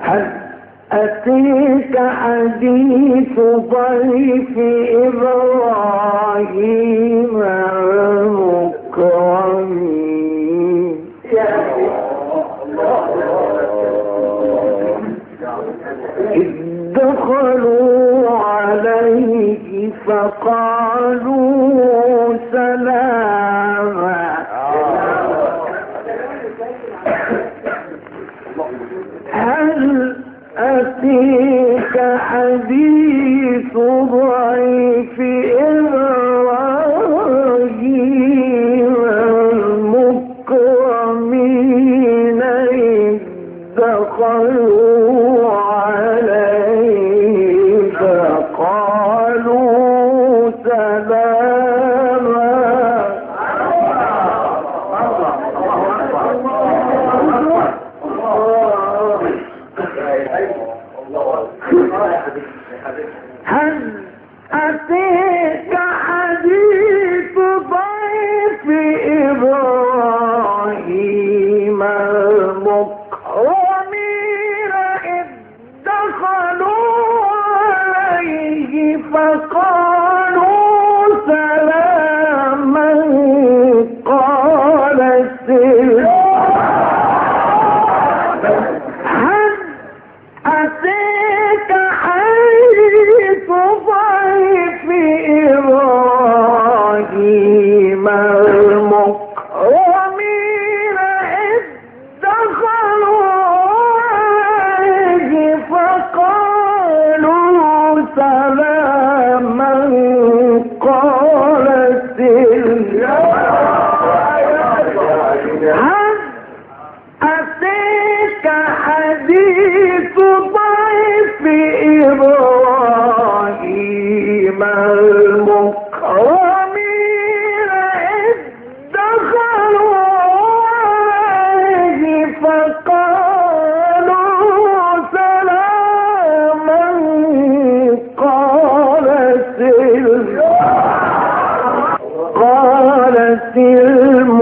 هل أتيك حديث ضيف إبراهيم المكرمين؟ إذ دخلوا عليه فقالوا الذي سلام هل أتيك حديث ضيف إبراهيم المكرمين إذ دخلوا فقالوا سلاما سلم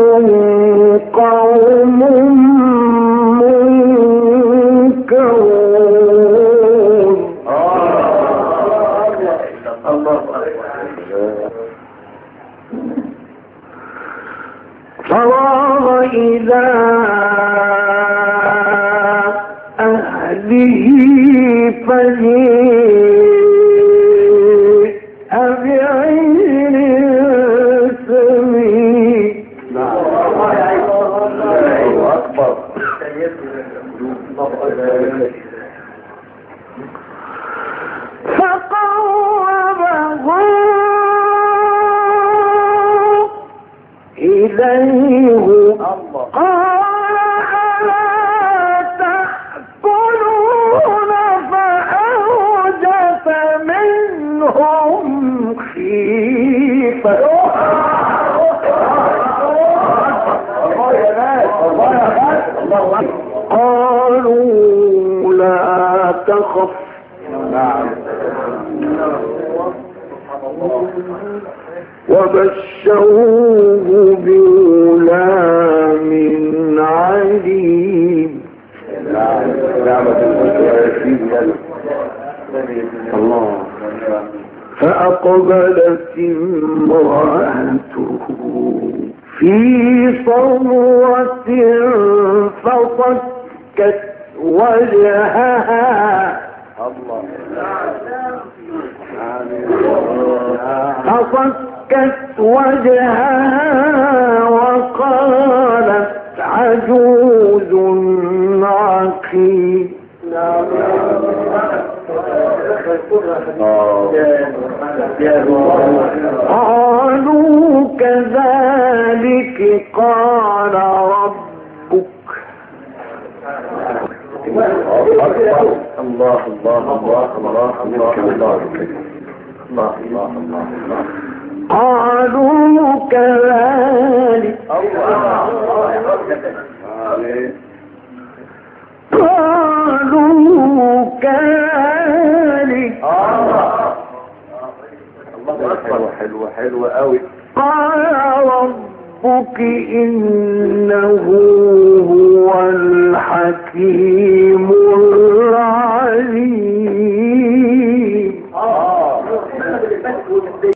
فراغ إلى أهله فجيء منهم خيفة. قالوا لا تخف. وبشروه بالله فأقبلت امرأته في صورة فصكت وجهها. فصكت وجهها. قالوا كذلك قال ربك. الله الله الله الله الله الله. الله الله الله. قالوا كذلك قالوا حلوة قوي. قال ربك إنه هو الحكيم.